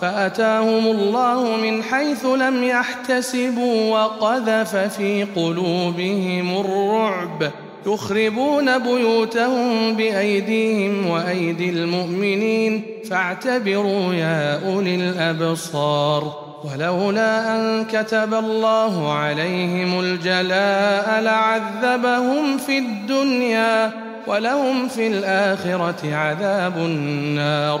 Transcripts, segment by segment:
فأتاهم الله من حيث لم يحتسبوا وقذف في قلوبهم الرعب. يخربون بيوتهم بأيديهم وأيدي المؤمنين. فاعتبروا يا أولي الأبصار. ولولا أن كتب الله عليهم الجلاء لعذبهم في الدنيا ولهم في الآخرة عذاب النار.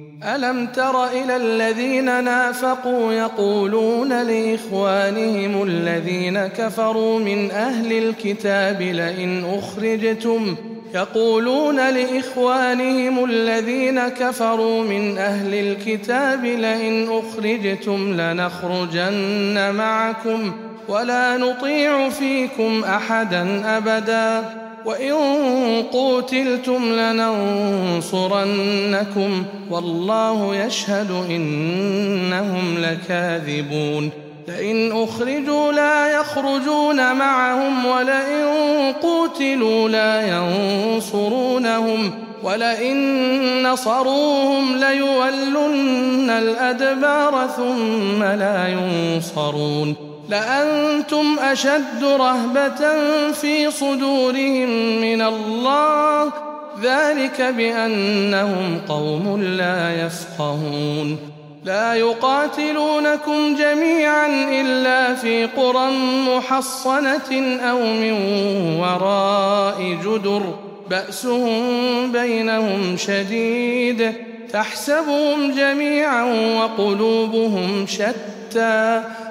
ألم تر إلى الذين نافقوا يقولون لإخوانهم الذين كفروا من أهل الكتاب لئن أخرجتم يقولون لإخوانهم الذين كفروا من أهل الكتاب لئن أخرجتم لنخرجن معكم ولا نطيع فيكم أحدا أبداً وإن قوتلتم لننصرنكم والله يشهد إنهم لكاذبون لئن أخرجوا لا يخرجون معهم ولئن قوتلوا لا ينصرونهم ولئن نصروهم ليولن الأدبار ثم لا ينصرون لأنتم أشد رهبة في صدورهم من الله ذلك بأنهم قوم لا يفقهون. لا يقاتلونكم جميعا إلا في قرى محصنة أو من وراء جدر. بأسهم بينهم شديد. تحسبهم جميعا وقلوبهم شتى.